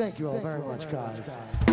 Thank you all Thank very you all much, very guys. Much, guys.